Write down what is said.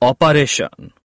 operation.